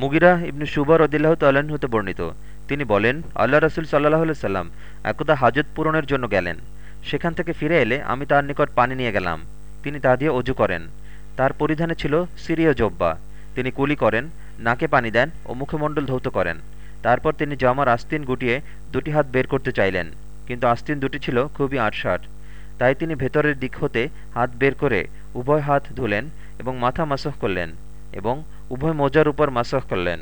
মুগিরা ইবনু সুবা রদিল্লাহ তাল্লাহ্ন হতে বর্ণিত। তিনি বলেন, আল্লাহ রসুল সাল্লাহ সাল্লাম একদা হাজত পূরণের জন্য গেলেন। সেখান থেকে ফিরে এলে আমি তার নিকট পানি নিয়ে গেলাম। তিনি তা দিয়ে অজু করেন। তার পরিধানে ছিল সিরীয় জব্বা। তিনি কুলি করেন, নাকে পানি দেন ও মুখমণ্ডল ধৌত করেন। তারপর তিনি জামার আস্তিন গুটিয়ে দুটি হাত বের করতে চাইলেন, কিন্তু আস্তিন দুটি ছিল খুবই আটসাট। তাই তিনি ভেতরের দিক হতে হাত বের করে উভয় হাত ধুলেন এবং মাথা মাসহ করলেন এবং উভয় মোজার উপর মাসহ করলেন